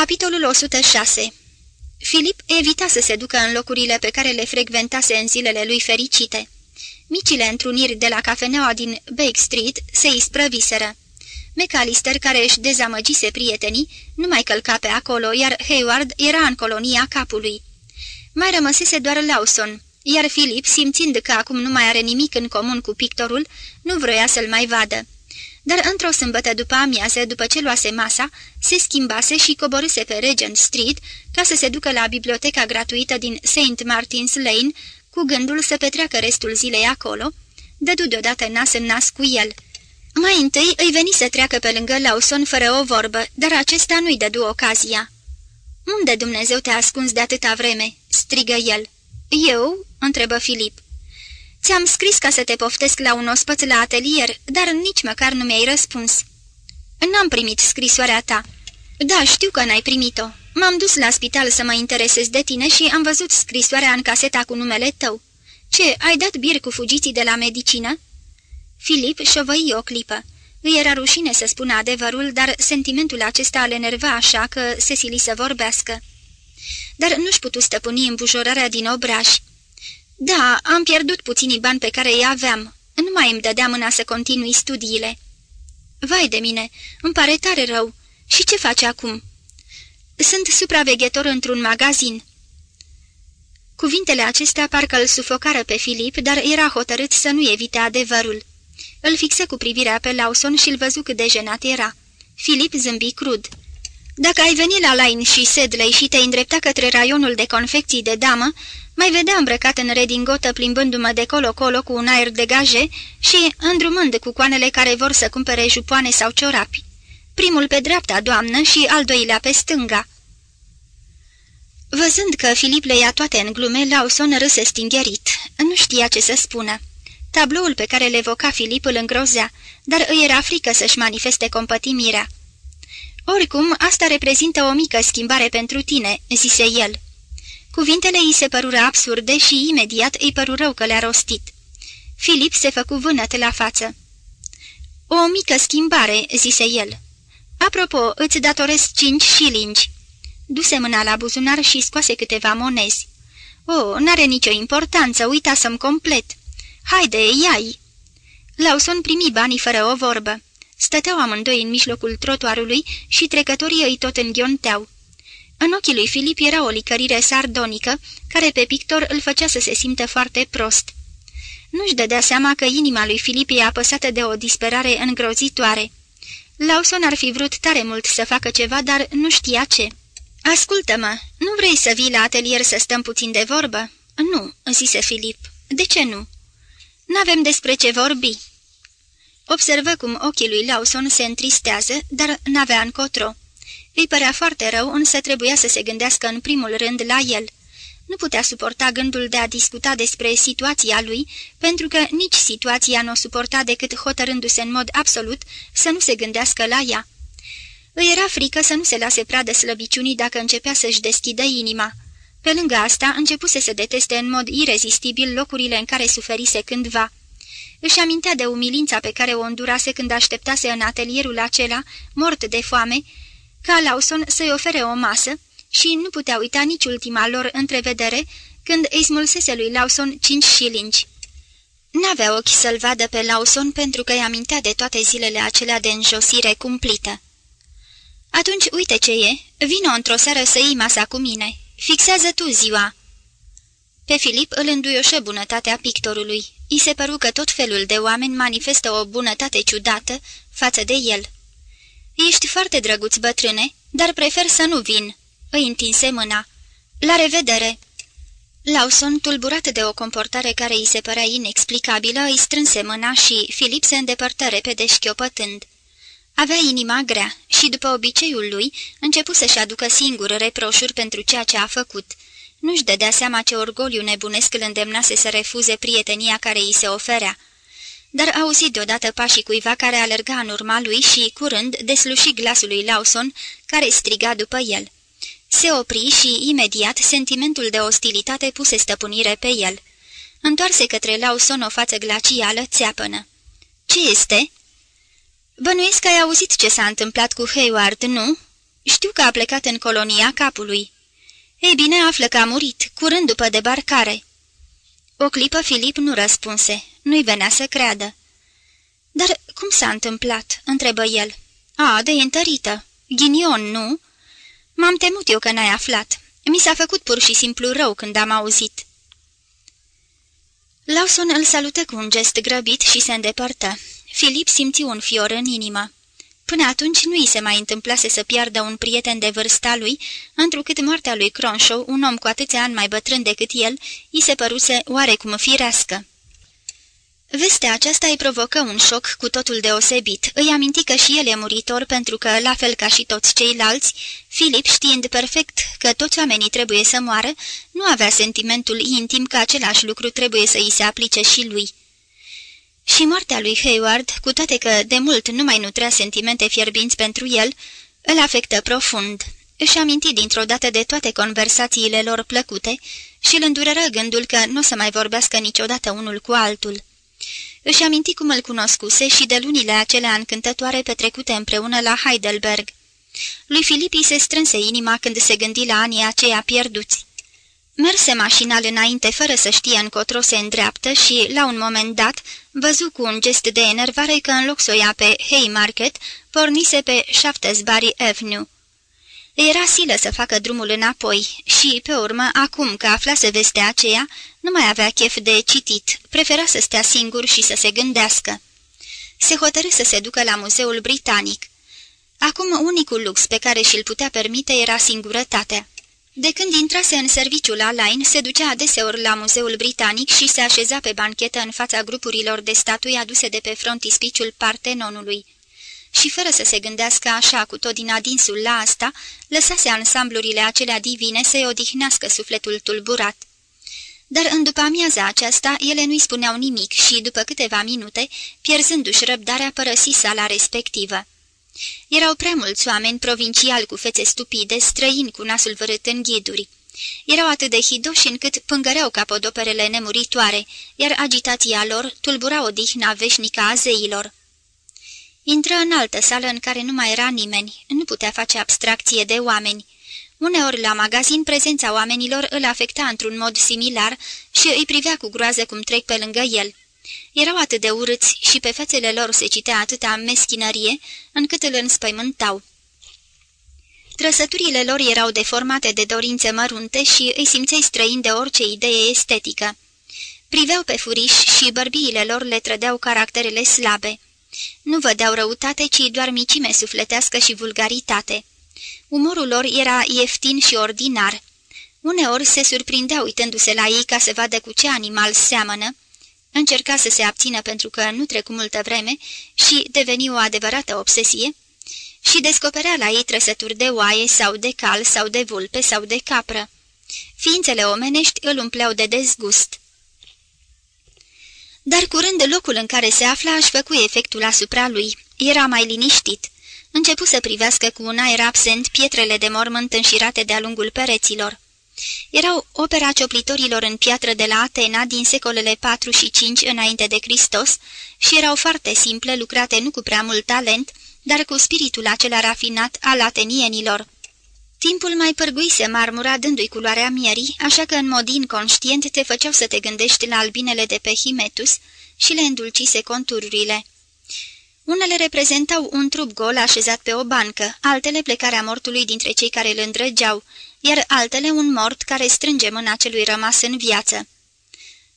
Capitolul 106 Filip evita să se ducă în locurile pe care le frecventase în zilele lui fericite. Micile întruniri de la cafeneaua din Bake Street se isprăviseră. McAllister, care își dezamăgise prietenii, nu mai călca pe acolo, iar Hayward era în colonia capului. Mai rămăsese doar Lawson, iar Philip, simțind că acum nu mai are nimic în comun cu pictorul, nu vroia să-l mai vadă. Dar într-o sâmbătă după amiază, după ce luase masa, se schimbase și coborâse pe Regent Street ca să se ducă la biblioteca gratuită din St. Martin's Lane, cu gândul să petreacă restul zilei acolo, dădu deodată nas în nas cu el. Mai întâi îi veni să treacă pe lângă Lawson fără o vorbă, dar acesta nu-i dădu ocazia. Unde Dumnezeu te-a ascuns de atâta vreme?" strigă el. Eu?" întrebă Filip. Ți-am scris ca să te poftesc la un ospăț la atelier, dar nici măcar nu mi-ai răspuns." N-am primit scrisoarea ta." Da, știu că n-ai primit-o. M-am dus la spital să mă interesez de tine și am văzut scrisoarea în caseta cu numele tău. Ce, ai dat bir cu fugiții de la medicină?" Filip șovăi o clipă. Îi era rușine să spună adevărul, dar sentimentul acesta le enerva așa că se sili să vorbească. Dar nu-și putu stăpâni îmbujorarea din obraj. Da, am pierdut puținii bani pe care îi aveam. Nu mai îmi dădea mâna să continui studiile." Vai de mine, îmi pare tare rău. Și ce faci acum?" Sunt supraveghetor într-un magazin." Cuvintele acestea parcă îl sufocară pe Filip, dar era hotărât să nu evite adevărul. Îl fixă cu privirea pe Lawson și îl văzu cât de jenat era. Filip zâmbi crud. Dacă ai venit la Line și Sedley și te îndrepta către raionul de confecții de damă, mai vedea îmbrăcat în redingotă plimbându-mă de colo-colo cu un aer de gaje și îndrumând cu coanele care vor să cumpere jupoane sau ciorapi. Primul pe dreapta, doamnă, și al doilea pe stânga. Văzând că Filip le ia toate în glume, Lawson râse stingherit. Nu știa ce să spună. Tabloul pe care le evoca Filip îl îngrozea, dar îi era frică să-și manifeste compătimirea. Oricum, asta reprezintă o mică schimbare pentru tine," zise el. Cuvintele îi se părură absurde și imediat îi păru rău că le-a rostit. Filip se făcu vânăt la față. O mică schimbare," zise el. Apropo, îți datoresc cinci șilingi." Duse mâna la buzunar și scoase câteva monezi. Oh, n-are nicio importanță, uita să-mi complet." Haide, iai!" Lawson primi banii fără o vorbă. Stăteau amândoi în mijlocul trotuarului și trecătorii îi tot înghionteau. În ochii lui Filip era o licărire sardonică, care pe pictor îl făcea să se simtă foarte prost. Nu-și dădea seama că inima lui Filip e apăsată de o disperare îngrozitoare. Lawson ar fi vrut tare mult să facă ceva, dar nu știa ce. Ascultă-mă, nu vrei să vii la atelier să stăm puțin de vorbă?" Nu," zise Filip. De ce nu?" N-avem despre ce vorbi." Observă cum ochii lui Lawson se întristează, dar n-avea încotro. Îi părea foarte rău, însă trebuia să se gândească în primul rând la el. Nu putea suporta gândul de a discuta despre situația lui, pentru că nici situația nu o suporta decât hotărându-se în mod absolut să nu se gândească la ea. Îi era frică să nu se lase pradă slăbiciunii dacă începea să-și deschidă inima. Pe lângă asta, începuse să deteste în mod irezistibil locurile în care suferise cândva. Își amintea de umilința pe care o îndurase când așteptase în atelierul acela, mort de foame, ca Lawson să-i ofere o masă și nu putea uita nici ultima lor întrevedere când îi smulsese lui Lawson cinci șilingi. N-avea ochi să-l vadă pe Lawson pentru că îi amintea de toate zilele acelea de înjosire cumplită. Atunci uite ce e, vino într-o seară să iei masa cu mine, fixează tu ziua." Pe Filip îl înduioșă bunătatea pictorului. I se păru că tot felul de oameni manifestă o bunătate ciudată față de el. Ești foarte drăguț, bătrâne, dar prefer să nu vin." Îi întinse mâna. La revedere!" Lawson, tulburat de o comportare care îi se părea inexplicabilă, îi strânse mâna și Filip se îndepărtă repede șchiopătând. Avea inima grea și, după obiceiul lui, începu să-și aducă singur reproșuri pentru ceea ce a făcut. Nu-și dădea seama ce orgoliu nebunesc îl îndemnase să refuze prietenia care îi se oferea dar auzit deodată pașii cuiva care alerga în urma lui și, curând, desluși glasul lui Lawson, care striga după el. Se opri și, imediat, sentimentul de ostilitate puse stăpânire pe el. Întoarse către Lawson o față glacială, țeapănă. Ce este?" Bănuiesc că ai auzit ce s-a întâmplat cu Hayward, nu?" Știu că a plecat în colonia capului." Ei bine, află că a murit, curând după debarcare." O clipă Filip nu răspunse, nu-i venea să creadă. Dar cum s-a întâmplat?" întrebă el. A, de întărită. Ghinion, nu?" M-am temut eu că n-ai aflat. Mi s-a făcut pur și simplu rău când am auzit." Lawson îl salută cu un gest grăbit și se îndepărtă. Filip simți un fior în inimă. Până atunci nu i se mai întâmplase să piardă un prieten de vârsta lui, întrucât moartea lui Cronshaw, un om cu atâția ani mai bătrân decât el, i se păruse oarecum firească. Vestea aceasta îi provocă un șoc cu totul deosebit. Îi aminti că și el e muritor pentru că, la fel ca și toți ceilalți, Filip, știind perfect că toți oamenii trebuie să moară, nu avea sentimentul intim că același lucru trebuie să îi se aplice și lui. Și moartea lui Hayward, cu toate că de mult nu mai nutrea sentimente fierbinți pentru el, îl afectă profund. Își aminti dintr-o dată de toate conversațiile lor plăcute și îl îndurără gândul că nu o să mai vorbească niciodată unul cu altul. Își aminti cum îl cunoscuse și de lunile acelea încântătoare petrecute împreună la Heidelberg. Lui Filipi se strânse inima când se gândi la anii aceia pierduți. Merse mașinal înainte fără să știe încotro se îndreaptă și, la un moment dat, văzu cu un gest de enervare că în loc să o ia pe Haymarket, pornise pe Shaftesbury Avenue. Era silă să facă drumul înapoi și, pe urmă, acum că aflase vestea aceea, nu mai avea chef de citit, prefera să stea singur și să se gândească. Se hotărâ să se ducă la Muzeul Britanic. Acum, unicul lux pe care și-l putea permite era singurătatea. De când intrase în serviciul Alain, se ducea adeseori la Muzeul Britanic și se așeza pe banchetă în fața grupurilor de statui aduse de pe frontispiciul Partenonului. Și fără să se gândească așa cu tot din adinsul la asta, lăsase ansamblurile acelea divine să-i odihnească sufletul tulburat. Dar în după amiaza aceasta, ele nu-i spuneau nimic și, după câteva minute, pierzându-și răbdarea, părăsi sala respectivă. Erau prea mulți oameni provinciali cu fețe stupide, străini cu nasul vărât în ghiduri. Erau atât de hidoși încât pângăreau capodoperele nemuritoare, iar agitația lor tulbura odihna veșnică a zeilor. Intră în altă sală în care nu mai era nimeni, nu putea face abstracție de oameni. Uneori la magazin prezența oamenilor îl afecta într-un mod similar și îi privea cu groază cum trec pe lângă el. Erau atât de urâți și pe fețele lor se citea atâta meschinărie, încât îl înspăimântau. Trăsăturile lor erau deformate de dorințe mărunte și îi simțeai străini de orice idee estetică. Priveau pe furiș și bărbiile lor le trădeau caracterele slabe. Nu vădeau răutate, ci doar micime sufletească și vulgaritate. Umorul lor era ieftin și ordinar. Uneori se surprindeau uitându-se la ei ca să vadă cu ce animal seamănă, Încerca să se abțină pentru că nu trecu multă vreme și deveni o adevărată obsesie și descoperea la ei trăsături de oaie sau de cal sau de vulpe sau de capră. Ființele omenești îl umpleau de dezgust. Dar curând locul în care se afla își făcu efectul asupra lui. Era mai liniștit. Începu să privească cu un aer absent pietrele de mormânt înșirate de-a lungul pereților. Erau opera cioplitorilor în piatră de la Atena din secolele 4 și 5 înainte de Hristos și erau foarte simple, lucrate nu cu prea mult talent, dar cu spiritul acela rafinat al atenienilor. Timpul mai pârguise marmura dându-i culoarea mierii, așa că în mod inconștient te făceau să te gândești la albinele de pe Himetus și le îndulcise contururile. Unele reprezentau un trup gol așezat pe o bancă, altele plecarea mortului dintre cei care îl îndrăgeau, iar altele un mort care strânge mâna celui rămas în viață.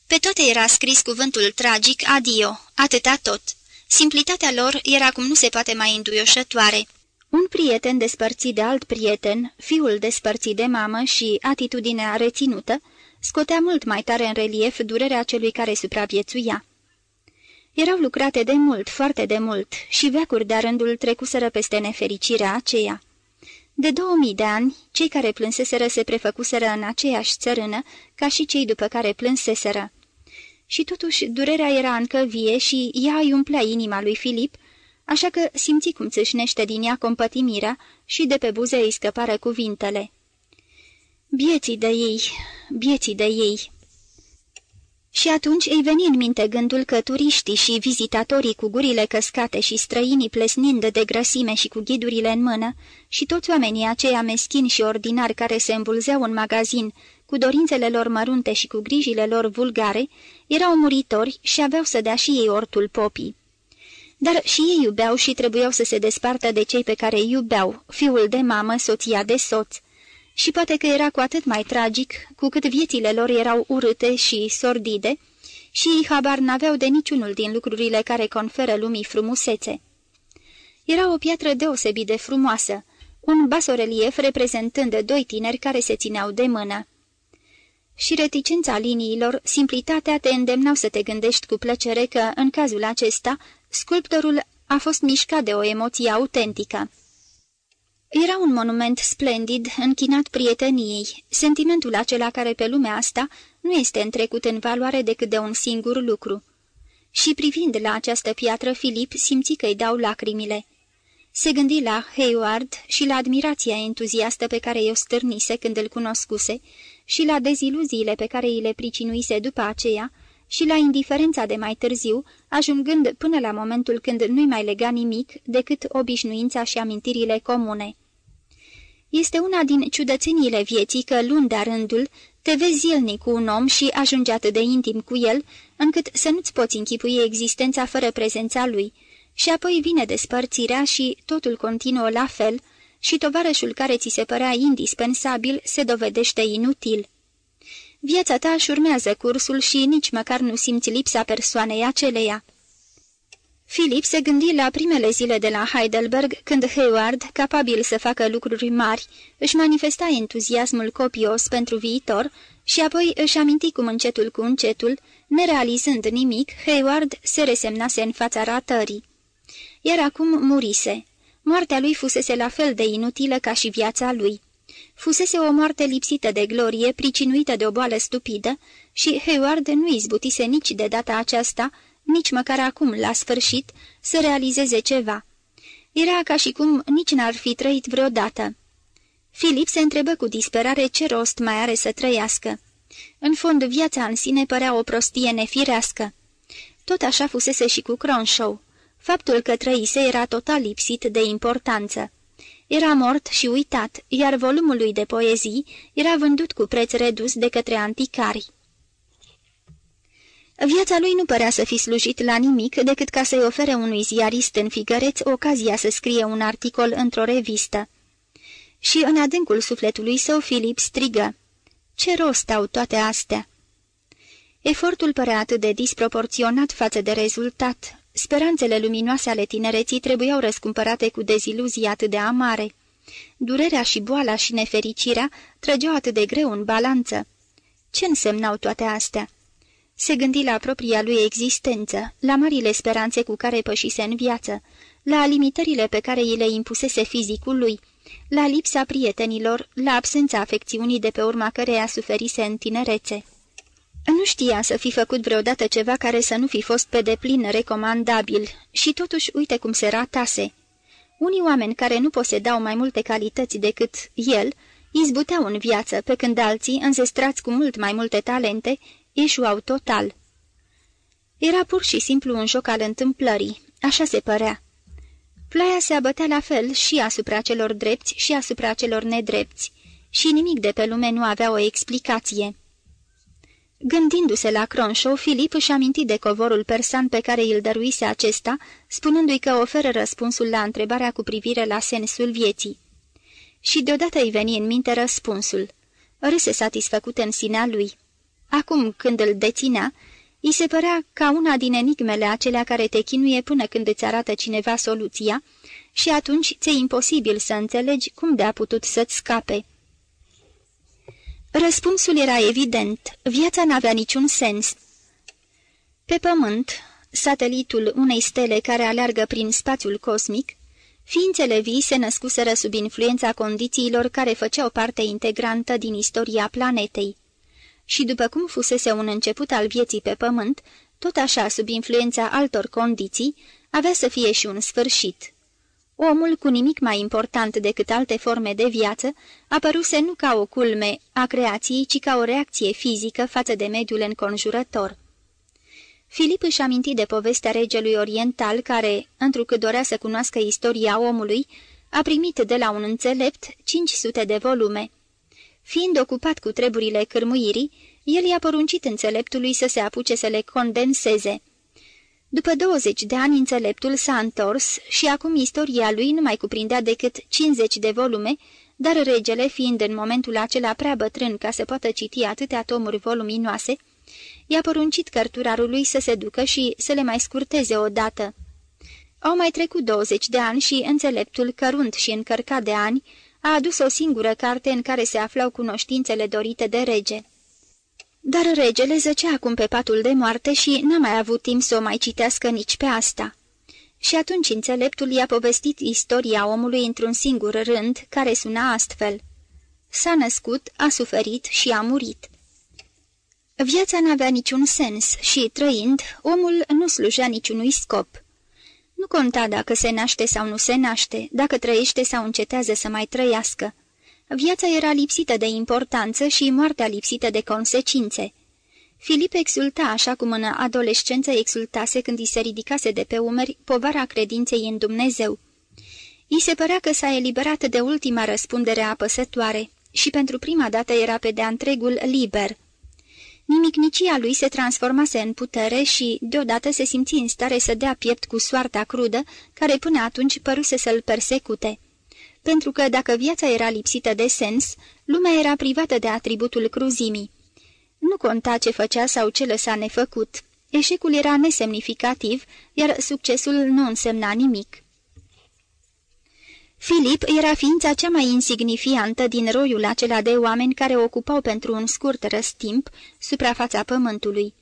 Pe toate era scris cuvântul tragic adio, atâta tot. Simplitatea lor era cum nu se poate mai înduioșătoare. Un prieten despărțit de alt prieten, fiul despărțit de mamă și atitudinea reținută, scotea mult mai tare în relief durerea celui care supraviețuia. Erau lucrate de mult, foarte de mult, și veacuri de rândul trecuseră peste nefericirea aceea. De două mii de ani, cei care plânseseră se prefăcuseră în aceeași țărână ca și cei după care plânseseră. Și totuși durerea era încă vie și ea îi umplea inima lui Filip, așa că simți cum țâșnește din ea compătimirea și de pe buze îi scăpară cuvintele. Bieții de ei, bieții de ei! Și atunci îi veni în minte gândul că turiștii și vizitatorii cu gurile căscate și străinii plesnind de grăsime și cu ghidurile în mână și toți oamenii aceia meschini și ordinari care se îmbulzeau în magazin cu dorințele lor mărunte și cu grijile lor vulgare, erau muritori și aveau să dea și ei ortul popii. Dar și ei iubeau și trebuiau să se despartă de cei pe care îi iubeau, fiul de mamă, soția de soț. Și poate că era cu atât mai tragic, cu cât viețile lor erau urâte și sordide, și ei habar n-aveau de niciunul din lucrurile care conferă lumii frumusețe. Era o piatră deosebit de frumoasă, un basorelief reprezentând doi tineri care se țineau de mână și reticența liniilor, simplitatea te îndemnau să te gândești cu plăcere că, în cazul acesta, sculptorul a fost mișcat de o emoție autentică. Era un monument splendid, închinat prieteniei, sentimentul acela care pe lumea asta nu este întrecut în valoare decât de un singur lucru. Și privind la această piatră, Filip simți că îi dau lacrimile. Se gândi la Hayward și la admirația entuziastă pe care i-o stârnise când îl cunoscuse și la deziluziile pe care îi le pricinuise după aceea și la indiferența de mai târziu, ajungând până la momentul când nu-i mai lega nimic decât obișnuința și amintirile comune. Este una din ciudățeniile vieții că, luni de rândul, te vezi zilnic cu un om și ajungi atât de intim cu el, încât să nu-ți poți închipui existența fără prezența lui, și apoi vine despărțirea și totul continuă la fel, și tovarășul care ți se părea indispensabil se dovedește inutil. Viața ta își urmează cursul și nici măcar nu simți lipsa persoanei aceleia. Filip se gândi la primele zile de la Heidelberg, când Hayward, capabil să facă lucruri mari, își manifesta entuziasmul copios pentru viitor și apoi își aminti cum încetul cu încetul, nerealizând nimic, Hayward se resemnase în fața ratării. Iar acum murise. Moartea lui fusese la fel de inutilă ca și viața lui. Fusese o moarte lipsită de glorie, pricinuită de o boală stupidă și Hayward nu izbutise nici de data aceasta, nici măcar acum, la sfârșit, să realizeze ceva. Era ca și cum nici n-ar fi trăit vreodată. Filip se întrebă cu disperare ce rost mai are să trăiască. În fond, viața în sine părea o prostie nefirească. Tot așa fusese și cu Cronshaw. Faptul că trăise era total lipsit de importanță. Era mort și uitat, iar volumul lui de poezii era vândut cu preț redus de către anticari. Viața lui nu părea să fi slujit la nimic decât ca să-i ofere unui ziarist în figăreț ocazia să scrie un articol într-o revistă. Și în adâncul sufletului său Filip strigă, Ce rost au toate astea?" Efortul părea atât de disproporționat față de rezultat, Speranțele luminoase ale tinereții trebuiau răscumpărate cu deziluzii atât de amare. Durerea și boala și nefericirea trăgeau atât de greu în balanță. Ce însemnau toate astea? Se gândi la propria lui existență, la marile speranțe cu care pășise în viață, la limitările pe care îi le impusese fizicul lui, la lipsa prietenilor, la absența afecțiunii de pe urma căreia suferise în tinerețe. Nu știa să fi făcut vreodată ceva care să nu fi fost pe deplin recomandabil și totuși uite cum se ratase. Unii oameni care nu posedau mai multe calități decât el, izbuteau în viață, pe când alții, înzestrați cu mult mai multe talente, ieșuau total. Era pur și simplu un joc al întâmplării, așa se părea. Ploaia se abătea la fel și asupra celor drepți și asupra celor nedrepți, și nimic de pe lume nu avea o explicație. Gândindu-se la Cronshaw, Filip își aminti de covorul persan pe care îl dăruise acesta, spunându-i că oferă răspunsul la întrebarea cu privire la sensul vieții. Și deodată îi veni în minte răspunsul. Râse satisfăcut în sinea lui. Acum, când îl deținea, îi se părea ca una din enigmele acelea care te chinuie până când îți arată cineva soluția și atunci ți-e imposibil să înțelegi cum de-a putut să-ți scape. Răspunsul era evident. Viața n-avea niciun sens. Pe pământ, satelitul unei stele care aleargă prin spațiul cosmic, ființele vii se născuseră sub influența condițiilor care făceau parte integrantă din istoria planetei. Și după cum fusese un început al vieții pe pământ, tot așa, sub influența altor condiții, avea să fie și un sfârșit. Omul, cu nimic mai important decât alte forme de viață, apăruse nu ca o culme a creației, ci ca o reacție fizică față de mediul înconjurător. Filip își aminti de povestea regelui oriental care, întrucât dorea să cunoască istoria omului, a primit de la un înțelept 500 de volume. Fiind ocupat cu treburile cârmuirii, el i-a poruncit înțeleptului să se apuce să le condenseze. După 20 de ani, înțeleptul s-a întors și acum istoria lui nu mai cuprindea decât 50 de volume, dar regele, fiind în momentul acela prea bătrân ca să poată citi atâtea tomuri voluminoase, i-a poruncit cărturarului să se ducă și să le mai scurteze odată. Au mai trecut 20 de ani și înțeleptul, cărunt și încărcat de ani, a adus o singură carte în care se aflau cunoștințele dorite de rege. Dar regele zăcea acum pe patul de moarte și n-a mai avut timp să o mai citească nici pe asta. Și atunci înțeleptul i-a povestit istoria omului într-un singur rând, care suna astfel. S-a născut, a suferit și a murit. Viața n-avea niciun sens și, trăind, omul nu slujea niciunui scop. Nu conta dacă se naște sau nu se naște, dacă trăiește sau încetează să mai trăiască. Viața era lipsită de importanță și moartea lipsită de consecințe. Filip exulta așa cum în adolescență exultase când îi se ridicase de pe umeri povara credinței în Dumnezeu. I se părea că s-a eliberat de ultima răspundere apăsătoare și pentru prima dată era pe de-a întregul liber. Nimicnicia lui se transformase în putere și, deodată, se simți în stare să dea piept cu soarta crudă, care până atunci păruse să-l persecute. Pentru că, dacă viața era lipsită de sens, lumea era privată de atributul cruzimii. Nu conta ce făcea sau ce lăsa nefăcut. Eșecul era nesemnificativ, iar succesul nu însemna nimic. Filip era ființa cea mai insignifiantă din roiul acela de oameni care ocupau pentru un scurt răstimp suprafața pământului.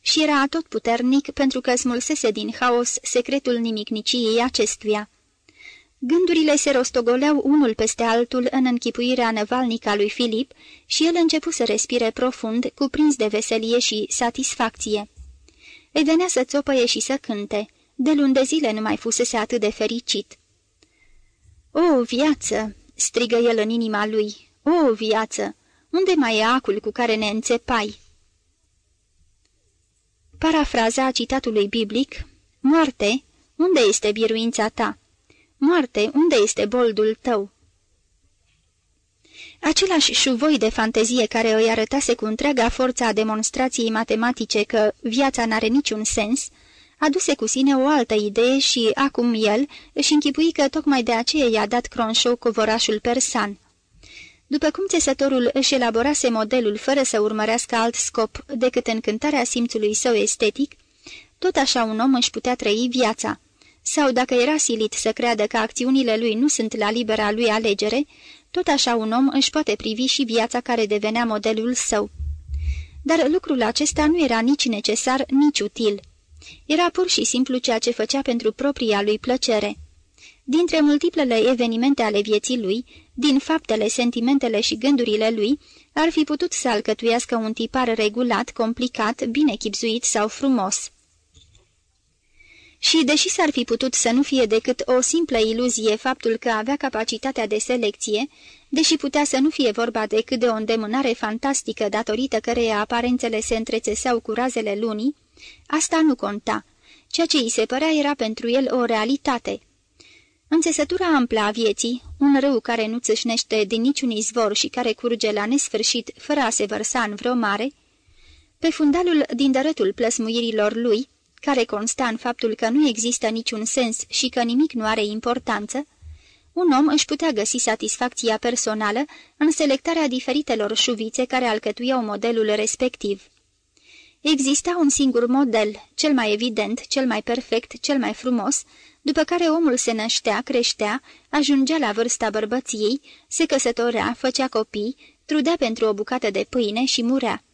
Și era atotputernic pentru că smulsese din haos secretul nimicniciei acestuia. Gândurile se rostogoleau unul peste altul în închipuirea năvalnică a lui Filip și el începu să respire profund, cuprins de veselie și satisfacție. Îi venea să țopăie și să cânte. De luni de zile nu mai fusese atât de fericit. O, viață!" strigă el în inima lui. O, viață! Unde mai e acul cu care ne înțepai?" Parafraza citatului biblic Moarte, unde este biruința ta? Moarte, unde este boldul tău?" Același șuvoi de fantezie care îi arătase cu întreaga forța a demonstrației matematice că viața n-are niciun sens, aduse cu sine o altă idee și, acum el, își închipui că tocmai de aceea i-a dat Cronshaw covorașul persan. După cum țesătorul își elaborase modelul fără să urmărească alt scop decât încântarea simțului său estetic, tot așa un om își putea trăi viața. Sau dacă era silit să creadă că acțiunile lui nu sunt la libera lui alegere, tot așa un om își poate privi și viața care devenea modelul său. Dar lucrul acesta nu era nici necesar, nici util. Era pur și simplu ceea ce făcea pentru propria lui plăcere. Dintre multiplele evenimente ale vieții lui, din faptele, sentimentele și gândurile lui, ar fi putut să alcătuiască un tipar regulat, complicat, bine chipzuit sau frumos. Și, deși s-ar fi putut să nu fie decât o simplă iluzie faptul că avea capacitatea de selecție, deși putea să nu fie vorba decât de o îndemânare fantastică datorită căreia aparențele se întrețeseau cu razele lunii, Asta nu conta. Ceea ce îi se părea era pentru el o realitate. În țesătura amplă a vieții, un râu care nu țâșnește din niciun izvor și care curge la nesfârșit fără a se vărsa în vreo mare, pe fundalul din dărătul plăsmuirilor lui, care consta în faptul că nu există niciun sens și că nimic nu are importanță, un om își putea găsi satisfacția personală în selectarea diferitelor șuvițe care alcătuiau modelul respectiv. Exista un singur model, cel mai evident, cel mai perfect, cel mai frumos, după care omul se năștea, creștea, ajungea la vârsta bărbăției, se căsătorea, făcea copii, trudea pentru o bucată de pâine și murea.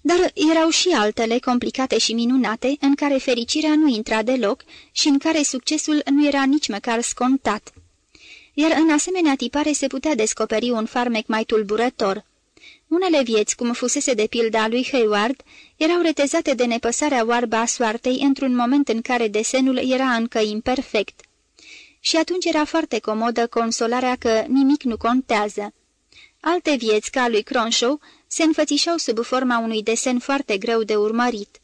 Dar erau și altele complicate și minunate, în care fericirea nu intra deloc și în care succesul nu era nici măcar scontat. Iar în asemenea tipare se putea descoperi un farmec mai tulburător – unele vieți, cum fusese de pilda lui Hayward, erau retezate de nepăsarea oarbă a soartei într-un moment în care desenul era încă imperfect. Și atunci era foarte comodă consolarea că nimic nu contează. Alte vieți, ca lui Cronshaw, se înfățișau sub forma unui desen foarte greu de urmărit.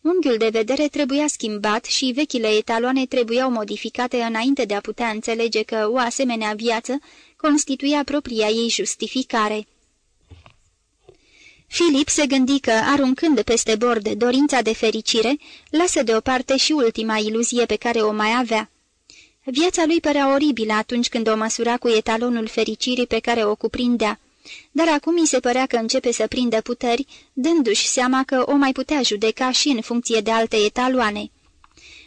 Unghiul de vedere trebuia schimbat și vechile etaloane trebuiau modificate înainte de a putea înțelege că o asemenea viață constituia propria ei justificare. Filip se gândi că, aruncând peste bord dorința de fericire, lasă deoparte și ultima iluzie pe care o mai avea. Viața lui părea oribilă atunci când o măsura cu etalonul fericirii pe care o cuprindea, dar acum îi se părea că începe să prindă puteri, dându-și seama că o mai putea judeca și în funcție de alte etaloane.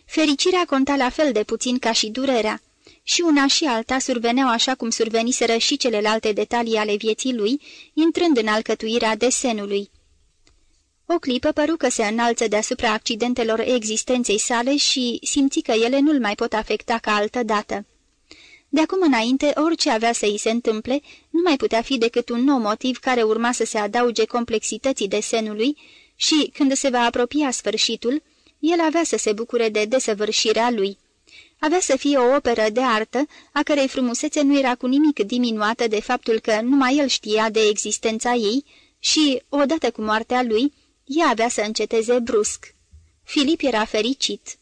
Fericirea conta la fel de puțin ca și durerea. Și una și alta surveneau așa cum surveniseră și celelalte detalii ale vieții lui, intrând în alcătuirea desenului. O clipă păru că se înalță deasupra accidentelor existenței sale și simți că ele nu-l mai pot afecta ca altă dată. De acum înainte, orice avea să îi se întâmple, nu mai putea fi decât un nou motiv care urma să se adauge complexității desenului și, când se va apropia sfârșitul, el avea să se bucure de desăvârșirea lui. Avea să fie o operă de artă, a cărei frumusețe nu era cu nimic diminuată de faptul că numai el știa de existența ei și, odată cu moartea lui, ea avea să înceteze brusc. Filip era fericit.